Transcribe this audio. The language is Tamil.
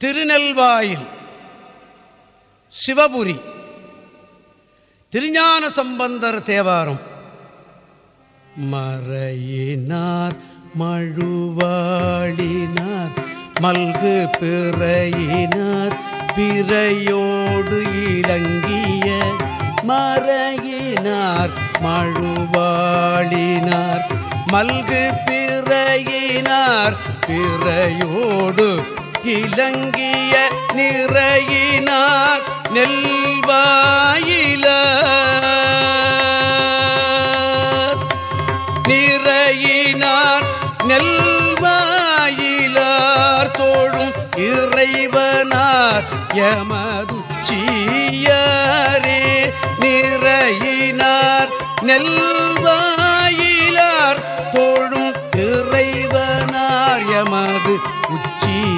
திருநெல்வாயில் சிவபுரி திருஞான சம்பந்தர் தேவாரம். மறையினார் மழுவாழினார் மல்கு பிறையினார் பிறையோடு இலங்கிய மறையினார் மழுவாழினார் மல்கு பிறையினார் பிறையோடு இலங்கிய நிறையினார் நெல்வாயில. நிறையினார் நெல்வாயிலார் தோழும் இறைவனார் யமதுச்சியரே. நிறையினார் நெல்வாயிலார் தோழும் இறைவனார் யமது உச்சி